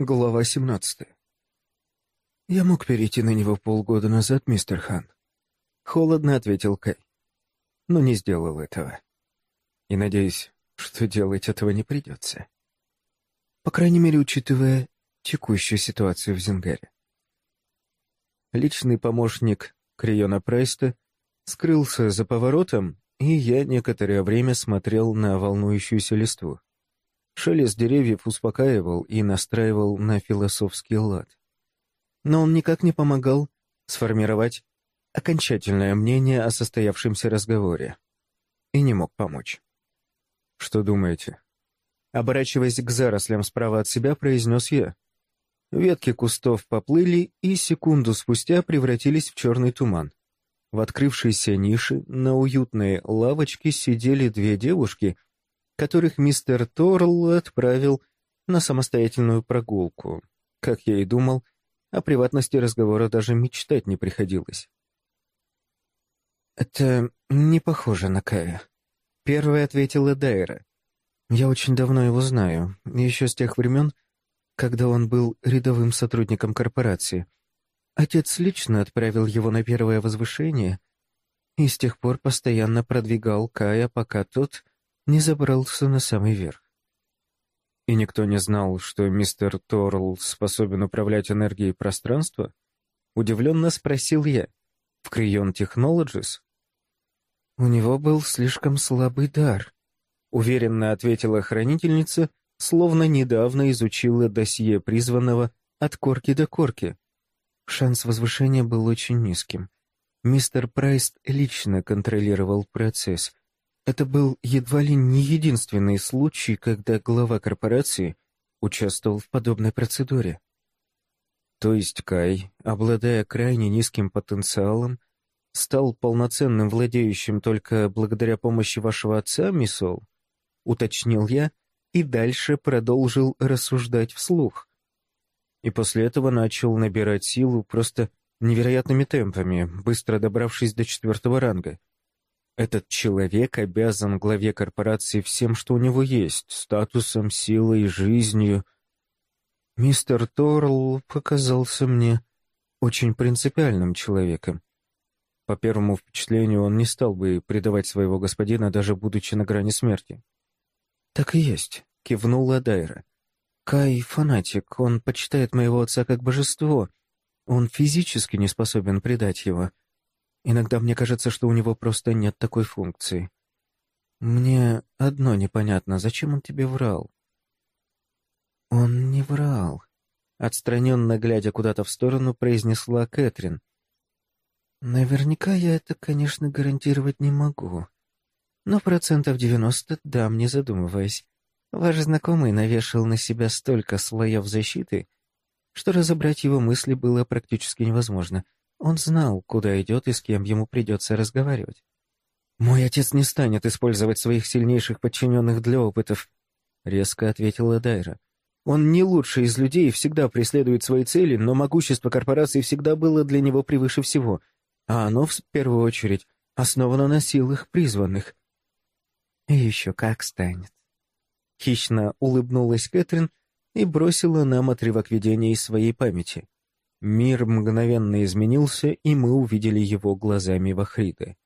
Глава 17. «Я мог перейти на него полгода назад, мистер Хан», — холодно ответил Кай. «Но не сделал этого. И надеюсь, что делать этого не придется. По крайней мере, учитывая текущую ситуацию в Зингаре». Личный помощник Криона Прайста скрылся за поворотом, и я некоторое время смотрел на волнующуюся листву. Шелест деревьев успокаивал и настраивал на философский лад. Но он никак не помогал сформировать окончательное мнение о состоявшемся разговоре. И не мог помочь. «Что думаете?» Оборачиваясь к зарослям справа от себя, произнес я. Ветки кустов поплыли и секунду спустя превратились в черный туман. В открывшейся нише на уютной лавочке сидели две девушки — которых мистер Торл отправил на самостоятельную прогулку. Как я и думал, о приватности разговора даже мечтать не приходилось. «Это не похоже на Кая», — первая ответила Дайра. «Я очень давно его знаю, еще с тех времен, когда он был рядовым сотрудником корпорации. Отец лично отправил его на первое возвышение и с тех пор постоянно продвигал Кая, пока тот не забрался на самый верх. И никто не знал, что мистер Торл способен управлять энергией пространства? Удивленно спросил я. В Крион Technologies? У него был слишком слабый дар, уверенно ответила хранительница, словно недавно изучила досье призванного от корки до корки. Шанс возвышения был очень низким. Мистер Прайс лично контролировал процесс, это был едва ли не единственный случай, когда глава корпорации участвовал в подобной процедуре. То есть Кай, обладая крайне низким потенциалом, стал полноценным владеющим только благодаря помощи вашего отца, миссол? Уточнил я и дальше продолжил рассуждать вслух. И после этого начал набирать силу просто невероятными темпами, быстро добравшись до четвертого ранга. Этот человек обязан главе корпорации всем, что у него есть, статусом, силой, жизнью. Мистер Торл показался мне очень принципиальным человеком. По первому впечатлению, он не стал бы предавать своего господина, даже будучи на грани смерти. «Так и есть», — кивнула Дайра. «Кай — фанатик, он почитает моего отца как божество. Он физически не способен предать его». Иногда мне кажется, что у него просто нет такой функции. Мне одно непонятно, зачем он тебе врал? Он не врал. Отстраненно глядя куда-то в сторону, произнесла Кэтрин. Наверняка я это, конечно, гарантировать не могу. Но процентов девяносто дам, не задумываясь. Ваш знакомый навешал на себя столько слоев защиты, что разобрать его мысли было практически невозможно — он знал, куда идет и с кем ему придется разговаривать. «Мой отец не станет использовать своих сильнейших подчиненных для опытов», — резко ответила Дайра. «Он не лучший из людей и всегда преследует свои цели, но могущество корпорации всегда было для него превыше всего, а оно, в первую очередь, основано на силах призванных». «И еще как станет». Хищно улыбнулась Кэтрин и бросила нам отрывок видения из своей памяти. Мир мгновенно изменился, и мы увидели его глазами Вахриды.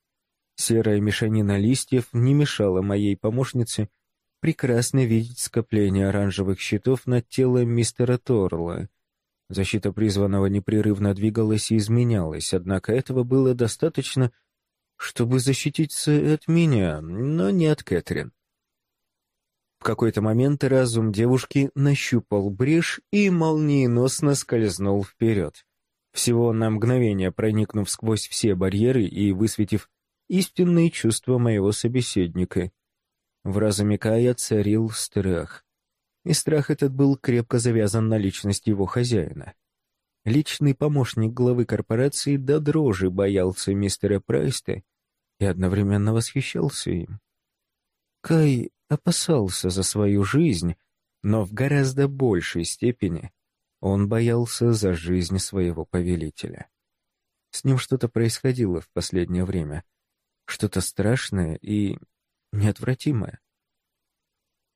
Серая мешанина листьев не мешала моей помощнице прекрасно видеть скопление оранжевых щитов над телом мистера Торла. Защита призванного непрерывно двигалась и изменялась, однако этого было достаточно, чтобы защититься от меня, но не от Кэтрин. В какой-то момент разум девушки нащупал брешь и молниеносно скользнул вперед. Всего на мгновение проникнув сквозь все барьеры и высветив истинные чувства моего собеседника. В разуме Кая царил страх. И страх этот был крепко завязан на личность его хозяина. Личный помощник главы корпорации до дрожи боялся мистера Прайста и одновременно восхищался им. Кай опасался за свою жизнь, но в гораздо большей степени он боялся за жизнь своего повелителя. С ним что-то происходило в последнее время, что-то страшное и неотвратимое.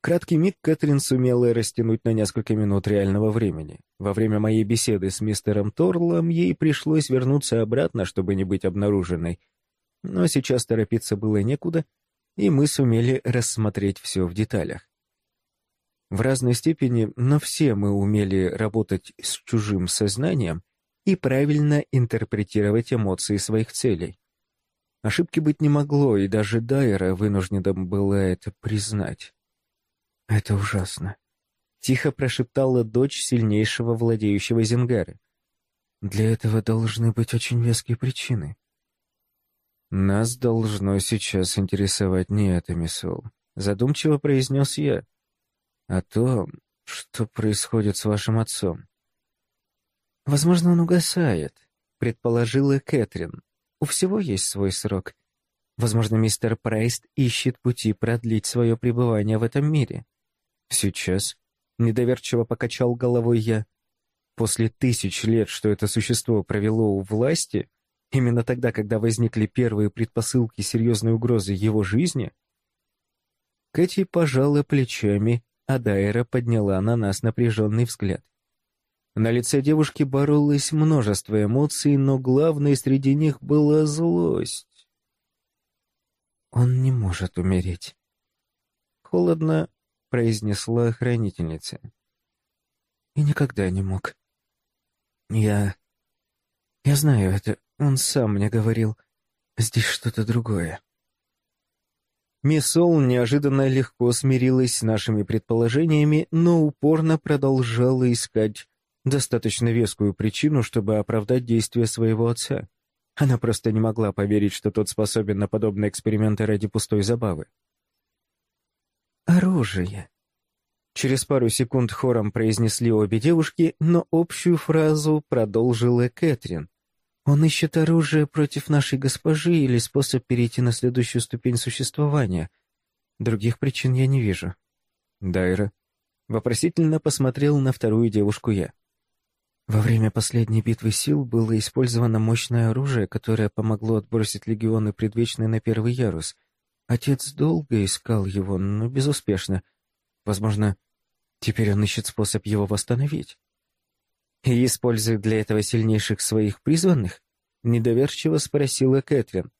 Краткий миг Кэтрин сумела растянуть на несколько минут реального времени. Во время моей беседы с мистером Торлом ей пришлось вернуться обратно, чтобы не быть обнаруженной. Но сейчас торопиться было некуда, и мы сумели рассмотреть все в деталях. В разной степени, но все мы умели работать с чужим сознанием и правильно интерпретировать эмоции своих целей. Ошибки быть не могло, и даже Дайера вынуждена была это признать. «Это ужасно», — тихо прошептала дочь сильнейшего владеющего Зингары. «Для этого должны быть очень веские причины». «Нас должно сейчас интересовать не это, миссол», — задумчиво произнес я, «а то, что происходит с вашим отцом». «Возможно, он угасает», — предположила Кэтрин. «У всего есть свой срок. Возможно, мистер Прайст ищет пути продлить свое пребывание в этом мире. Сейчас недоверчиво покачал головой я. После тысяч лет, что это существо провело у власти, именно тогда, когда возникли первые предпосылки серьезной угрозы его жизни, Кэти пожала плечами, а Дайра подняла на нас напряженный взгляд. На лице девушки боролось множество эмоций, но главной среди них была злость. «Он не может умереть». Холодно — произнесла хранительница. «И никогда не мог. Я... Я знаю это, он сам мне говорил. Здесь что-то другое». Мисс неожиданно легко смирилась с нашими предположениями, но упорно продолжала искать достаточно вескую причину, чтобы оправдать действия своего отца. Она просто не могла поверить, что тот способен на подобные эксперименты ради пустой забавы. «Оружие». Через пару секунд хором произнесли обе девушки, но общую фразу продолжила Кэтрин. «Он ищет оружие против нашей госпожи или способ перейти на следующую ступень существования. Других причин я не вижу». Дайра вопросительно посмотрел на вторую девушку я. Во время последней битвы сил было использовано мощное оружие, которое помогло отбросить легионы предвечной на первый ярус. Отец долго искал его, но безуспешно. Возможно, теперь он ищет способ его восстановить. И использует для этого сильнейших своих призванных? Недоверчиво спросила Кэтрин.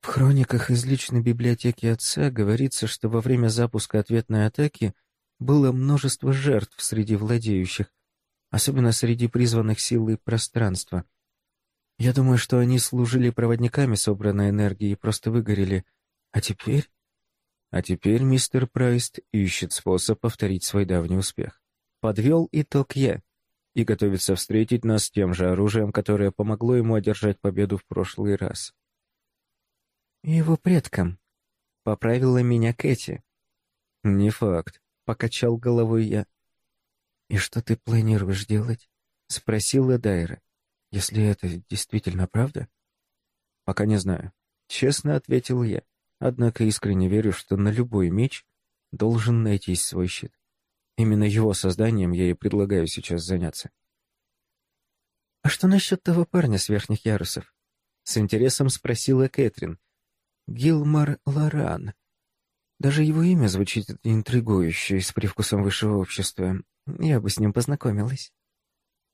В хрониках из личной библиотеки отца говорится, что во время запуска ответной атаки было множество жертв среди владеющих, особенно среди призванных силы пространства. Я думаю, что они служили проводниками собранной энергии и просто выгорели — а теперь? А теперь мистер Прайст ищет способ повторить свой давний успех. Подвел итог я и готовится встретить нас тем же оружием, которое помогло ему одержать победу в прошлый раз. Его предкам. Поправила меня Кэти. Не факт, покачал головой я. И что ты планируешь делать? Спросила Дайра. Если это действительно правда? Пока не знаю. Честно ответил я. Однако искренне верю, что на любой меч должен найтись свой щит. Именно его созданием я и предлагаю сейчас заняться. «А что насчет того парня с верхних ярусов?» С интересом спросила Кэтрин. «Гилмар Лоран. Даже его имя звучит интригующе и с привкусом высшего общества. Я бы с ним познакомилась».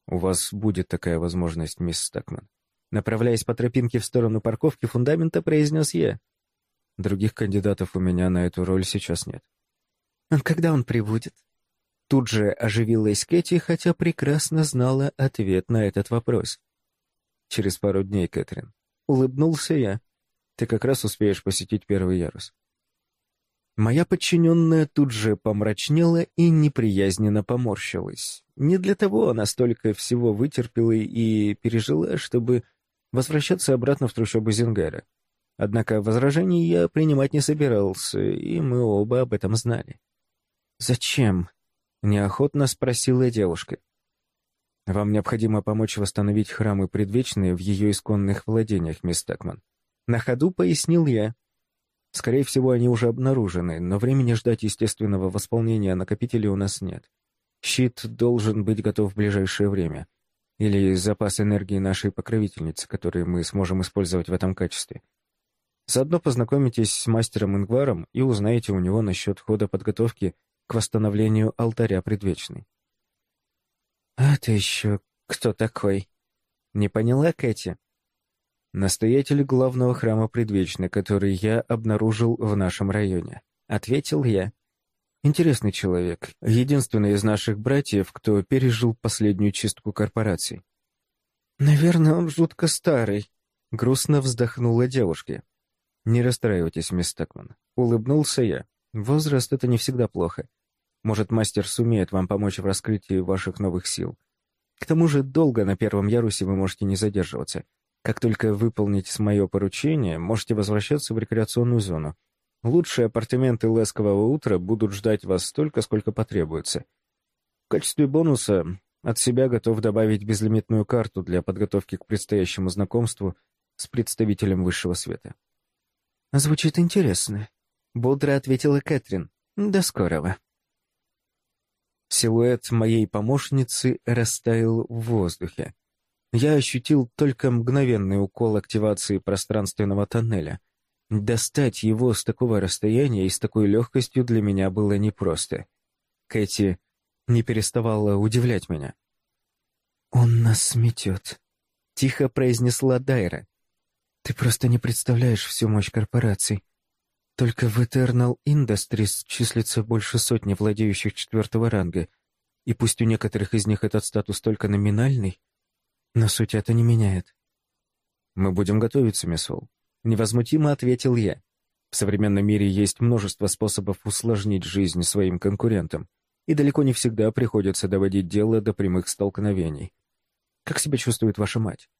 «У вас будет такая возможность, мисс Стакман». Направляясь по тропинке в сторону парковки фундамента, произнес я. Других кандидатов у меня на эту роль сейчас нет. А когда он прибудет? Тут же оживилась Кэти, хотя прекрасно знала ответ на этот вопрос. Через пару дней, Кэтрин. Улыбнулся я. Ты как раз успеешь посетить первый ярус. Моя подчиненная тут же помрачнела и неприязненно поморщилась. Не для того она столько всего вытерпела и пережила, чтобы возвращаться обратно в трущобы Зингара. Однако возражений я принимать не собирался, и мы оба об этом знали. «Зачем?» — неохотно спросила девушка. «Вам необходимо помочь восстановить храмы предвечные в ее исконных владениях, мисс Такман». На ходу пояснил я. Скорее всего, они уже обнаружены, но времени ждать естественного восполнения накопителей у нас нет. Щит должен быть готов в ближайшее время. Или запас энергии нашей покровительницы, который мы сможем использовать в этом качестве. Заодно познакомитесь с мастером Ингваром и узнаете у него насчет хода подготовки к восстановлению алтаря предвечной. «А ты еще кто такой?» «Не поняла, Кэти?» «Настоятель главного храма предвечной, который я обнаружил в нашем районе», — ответил я. «Интересный человек, единственный из наших братьев, кто пережил последнюю чистку корпораций». «Наверное, он жутко старый», — грустно вздохнула девушка. «Не расстраивайтесь, мисс Такман», — улыбнулся я. «Возраст — это не всегда плохо. Может, мастер сумеет вам помочь в раскрытии ваших новых сил. К тому же долго на первом ярусе вы можете не задерживаться. Как только выполните мое поручение, можете возвращаться в рекреационную зону. Лучшие апартаменты ласкового утра будут ждать вас столько, сколько потребуется. В качестве бонуса от себя готов добавить безлимитную карту для подготовки к предстоящему знакомству с представителем высшего света. «Звучит интересно», — бодро ответила Кэтрин. «До скорого». Силуэт моей помощницы растаял в воздухе. Я ощутил только мгновенный укол активации пространственного тоннеля. Достать его с такого расстояния и с такой легкостью для меня было непросто. Кэти не переставала удивлять меня. «Он нас сметет», — тихо произнесла Дайра. «Ты просто не представляешь всю мощь корпораций. Только в Eternal Industries числится больше сотни владеющих четвертого ранга, и пусть у некоторых из них этот статус только номинальный, но суть это не меняет. «Мы будем готовиться, мисс Холл», — невозмутимо ответил я. В современном мире есть множество способов усложнить жизнь своим конкурентам, и далеко не всегда приходится доводить дело до прямых столкновений. Как себя чувствует ваша мать?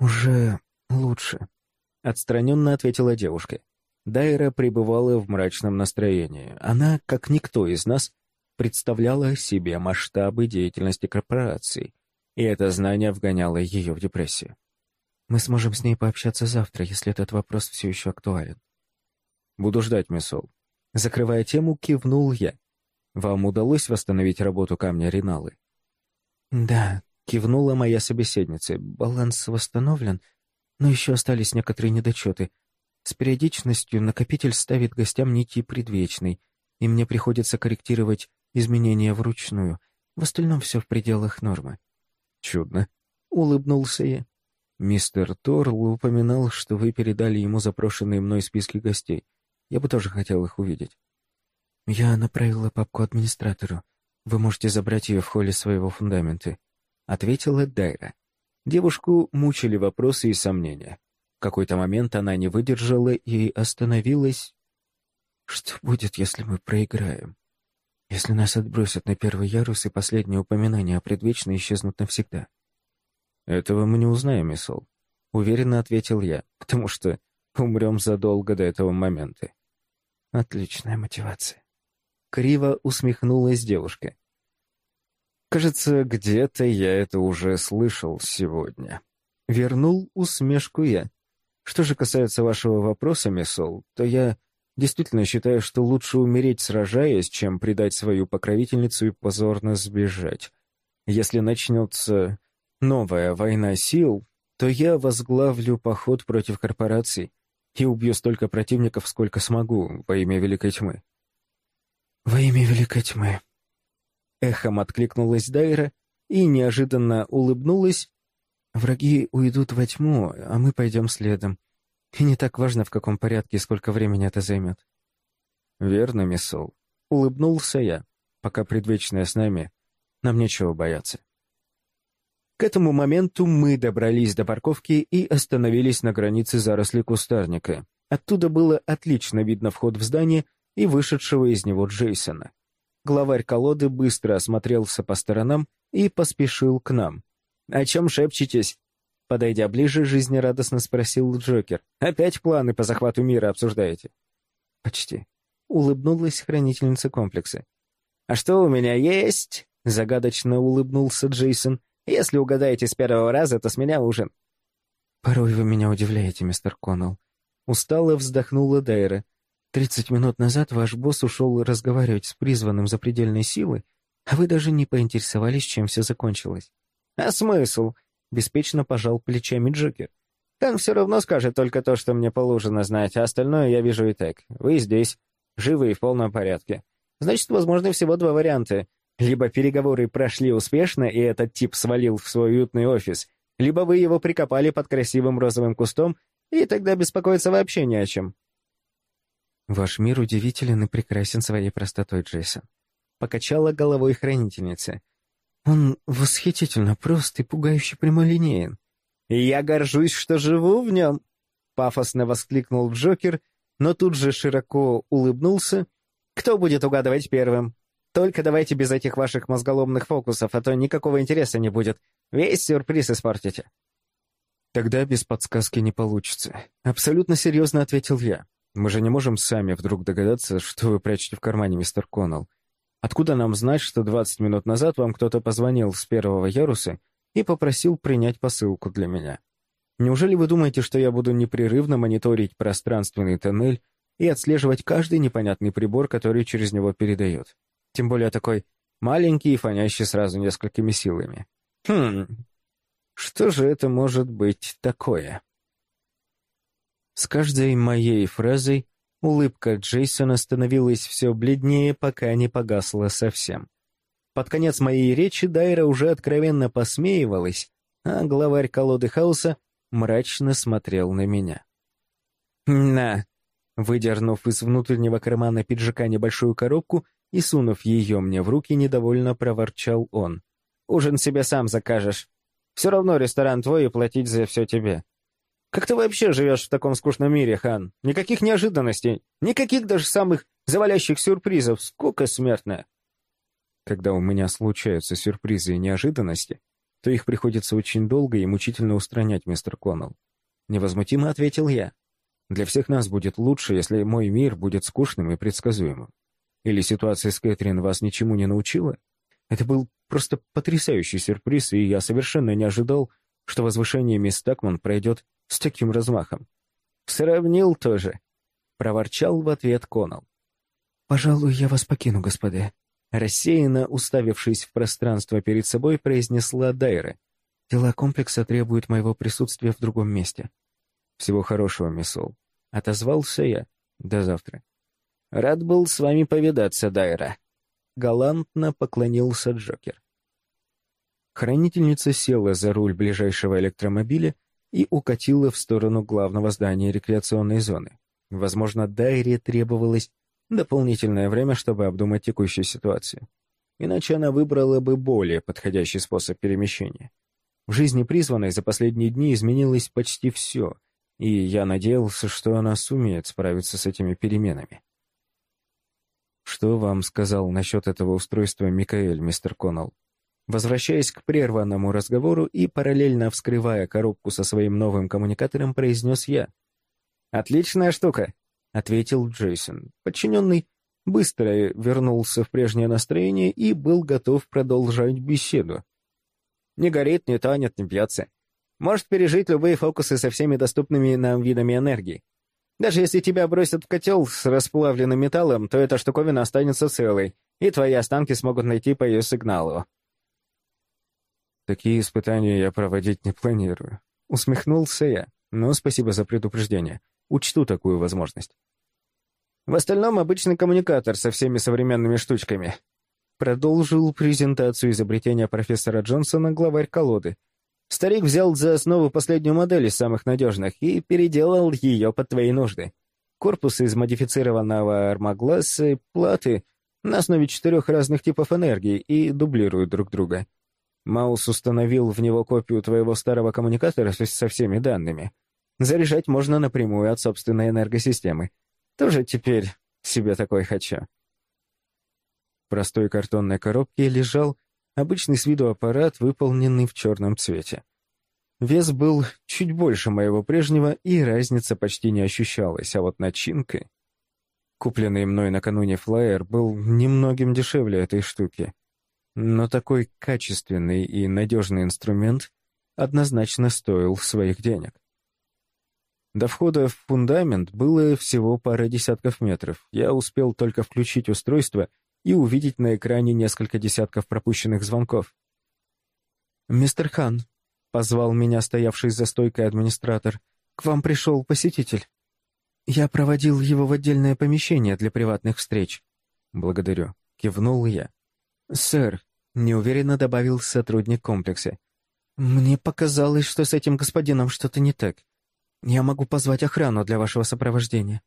«Уже лучше», — отстраненно ответила девушка. Дайра пребывала в мрачном настроении. Она, как никто из нас, представляла себе масштабы деятельности корпорации, и это знание вгоняло ее в депрессию. «Мы сможем с ней пообщаться завтра, если этот вопрос все еще актуален». «Буду ждать, мисс Ол». Закрывая тему, кивнул я. «Вам удалось восстановить работу камня Риналы?» «Да», — кивнула моя собеседница. «Баланс восстановлен, но еще остались некоторые недочеты. С периодичностью накопитель ставит гостям нити предвечной, и мне приходится корректировать изменения вручную. В остальном все в пределах нормы. Чудно. Улыбнулся я. Мистер Торл упоминал, что вы передали ему запрошенные мной списки гостей. Я бы тоже хотел их увидеть. Я направила папку администратору. Вы можете забрать ее в холле своего фундамента, ответила Дайра. Девушку мучили вопросы и сомнения. Какой-то момент она не выдержала и остановилась. Что будет, если мы проиграем? Если нас отбросят на первый ярус, и последние упоминания о предвечной исчезнут навсегда? Этого мы не узнаем, Мисол. Уверенно ответил я, потому что умрем задолго до этого момента. Отличная мотивация. Криво усмехнулась девушка. Кажется, где-то я это уже слышал сегодня. Вернул усмешку я. Что же касается вашего вопроса, Мессол, то я действительно считаю, что лучше умереть, сражаясь, чем предать свою покровительницу и позорно сбежать. Если начнется новая война сил, то я возглавлю поход против корпораций и убью столько противников, сколько смогу во имя Великой Тьмы. «Во имя Великой Тьмы», — эхом откликнулась Дайра и неожиданно улыбнулась, Враги уйдут во тьму, а мы пойдем следом. И не так важно, в каком порядке и сколько времени это займет. Верно, мисс Улыбнулся я. Пока предвечная с нами, нам нечего бояться. К этому моменту мы добрались до парковки и остановились на границе заросли кустарника. Оттуда было отлично видно вход в здание и вышедшего из него Джейсона. Главарь колоды быстро осмотрелся по сторонам и поспешил к нам. «О чем шепчетесь?» Подойдя ближе, жизнерадостно спросил Джокер. «Опять планы по захвату мира обсуждаете?» «Почти», — улыбнулась хранительница комплекса. «А что у меня есть?» — загадочно улыбнулся Джейсон. «Если угадаете с первого раза, то с меня ужин». «Порой вы меня удивляете, мистер Коннелл». Устало вздохнула Дайра. «Тридцать минут назад ваш босс ушел разговаривать с призванным запредельной силы, а вы даже не поинтересовались, чем все закончилось». «А смысл?» — беспечно пожал плечами Джокер. Хан все равно скажет только то, что мне положено знать, а остальное я вижу и так. Вы здесь, живы и в полном порядке. Значит, возможны всего два варианта. Либо переговоры прошли успешно, и этот тип свалил в свой уютный офис, либо вы его прикопали под красивым розовым кустом, и тогда беспокоиться вообще не о чем. Ваш мир удивителен и прекрасен своей простотой, Джейсон. Покачала головой хранительница. Он восхитительно прост и пугающе прямолинеен. «И я горжусь, что живу в нем!» — пафосно воскликнул Джокер, но тут же широко улыбнулся. «Кто будет угадывать первым? Только давайте без этих ваших мозголомных фокусов, а то никакого интереса не будет. Весь сюрприз испортите». «Тогда без подсказки не получится», — абсолютно серьезно ответил я. «Мы же не можем сами вдруг догадаться, что вы прячете в кармане, мистер Коннелл. Откуда нам знать, что 20 минут назад вам кто-то позвонил с первого яруса и попросил принять посылку для меня? Неужели вы думаете, что я буду непрерывно мониторить пространственный тоннель и отслеживать каждый непонятный прибор, который через него передает? Тем более такой маленький и фонящий сразу несколькими силами. Хм, что же это может быть такое? С каждой моей фразой Улыбка Джейсона становилась все бледнее, пока не погасла совсем. Под конец моей речи Дайра уже откровенно посмеивалась, а главарь колоды хаоса мрачно смотрел на меня. «На!» Выдернув из внутреннего кармана пиджака небольшую коробку и сунув ее мне в руки, недовольно проворчал он. «Ужин себе сам закажешь. Все равно ресторан твой и платить за все тебе. Как ты вообще живешь в таком скучном мире, Хан? Никаких неожиданностей, никаких даже самых завалящих сюрпризов. Сколько смертная. Когда у меня случаются сюрпризы и неожиданности, то их приходится очень долго и мучительно устранять, мистер Коннелл. Невозмутимо ответил я. Для всех нас будет лучше, если мой мир будет скучным и предсказуемым. Или ситуация с Кэтрин вас ничему не научила? Это был просто потрясающий сюрприз, и я совершенно не ожидал, что возвышение мисс Такман пройдет с таким размахом. «Сравнил тоже», — проворчал в ответ Конал. «Пожалуй, я вас покину, господа», — рассеянно уставившись в пространство перед собой, произнесла Дайра. «Дела комплекса требуют моего присутствия в другом месте». «Всего хорошего, мисс Ол», — отозвался я. «До завтра». «Рад был с вами повидаться, Дайра», — галантно поклонился Джокер. Хранительница села за руль ближайшего электромобиля и укатила в сторону главного здания рекреационной зоны. Возможно, Дайре требовалось дополнительное время, чтобы обдумать текущую ситуацию. Иначе она выбрала бы более подходящий способ перемещения. В жизни призванной за последние дни изменилось почти все, и я надеялся, что она сумеет справиться с этими переменами. «Что вам сказал насчет этого устройства Микаэль, мистер Коннелл?» Возвращаясь к прерванному разговору и параллельно вскрывая коробку со своим новым коммуникатором, произнес я. «Отличная штука», — ответил Джейсон. Подчиненный быстро вернулся в прежнее настроение и был готов продолжать беседу. «Не горит, не тонет, не бьется. Может пережить любые фокусы со всеми доступными нам видами энергии. Даже если тебя бросят в котел с расплавленным металлом, то эта штуковина останется целой, и твои останки смогут найти по ее сигналу. Такие испытания я проводить не планирую. Усмехнулся я, но спасибо за предупреждение. Учту такую возможность. В остальном обычный коммуникатор со всеми современными штучками. Продолжил презентацию изобретения профессора Джонсона главарь колоды. Старик взял за основу последнюю модель из самых надежных и переделал ее под твои нужды. Корпус из модифицированного армогласса, платы на основе четырех разных типов энергии и дублируют друг друга. Маус установил в него копию твоего старого коммуникатора со всеми данными. Заряжать можно напрямую от собственной энергосистемы. Тоже теперь себе такой хочу. В простой картонной коробке лежал обычный с виду аппарат, выполненный в черном цвете. Вес был чуть больше моего прежнего, и разница почти не ощущалась, а вот начинка... Купленный мной накануне флайер был немногим дешевле этой штуки. Но такой качественный и надежный инструмент однозначно стоил своих денег. До входа в фундамент было всего пара десятков метров. Я успел только включить устройство и увидеть на экране несколько десятков пропущенных звонков. «Мистер Хан», — позвал меня стоявший за стойкой администратор, к вам пришел посетитель. Я проводил его в отдельное помещение для приватных встреч». «Благодарю», — кивнул я. «Сэр», — неуверенно добавил сотрудник комплекса, «мне показалось, что с этим господином что-то не так. Я могу позвать охрану для вашего сопровождения».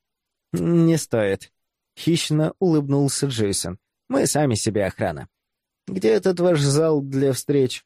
«Не стоит», — хищно улыбнулся Джейсон. «Мы сами себе охрана. Где этот ваш зал для встреч?»